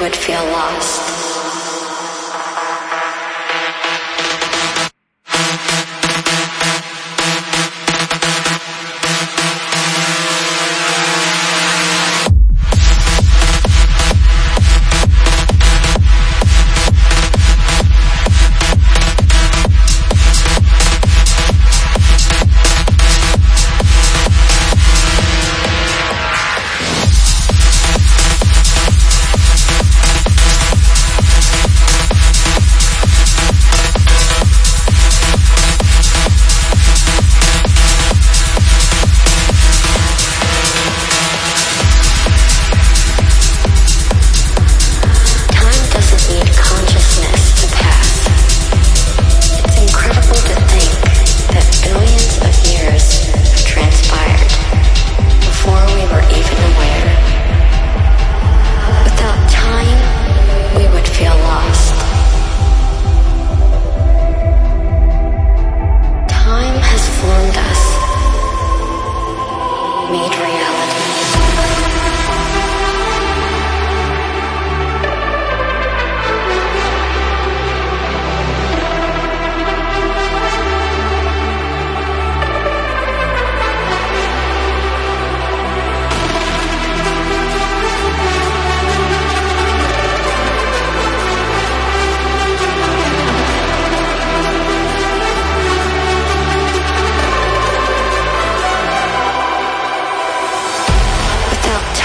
would feel lost.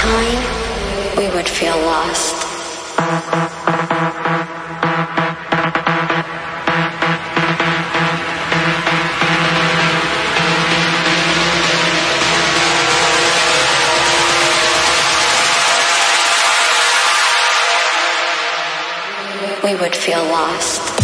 personally, we would feel lost. we would feel lost.